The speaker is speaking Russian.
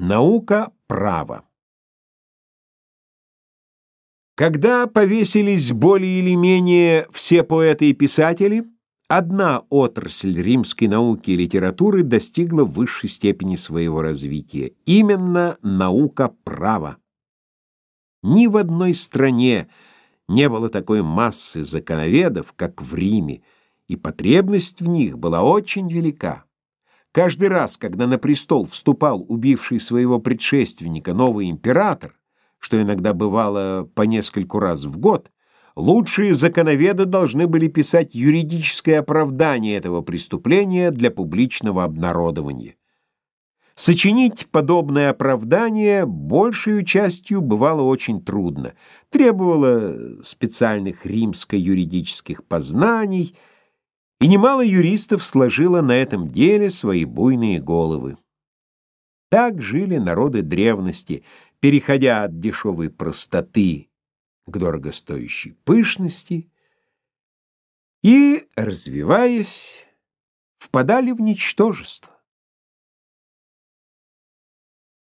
Наука права. Когда повесились более или менее все поэты и писатели, одна отрасль римской науки и литературы достигла высшей степени своего развития, именно наука права. Ни в одной стране не было такой массы законоведов, как в Риме, и потребность в них была очень велика. Каждый раз, когда на престол вступал убивший своего предшественника новый император, что иногда бывало по нескольку раз в год, лучшие законоведы должны были писать юридическое оправдание этого преступления для публичного обнародования. Сочинить подобное оправдание большей частью бывало очень трудно, требовало специальных римско-юридических познаний — и немало юристов сложило на этом деле свои буйные головы. Так жили народы древности, переходя от дешевой простоты к дорогостоящей пышности и, развиваясь, впадали в ничтожество.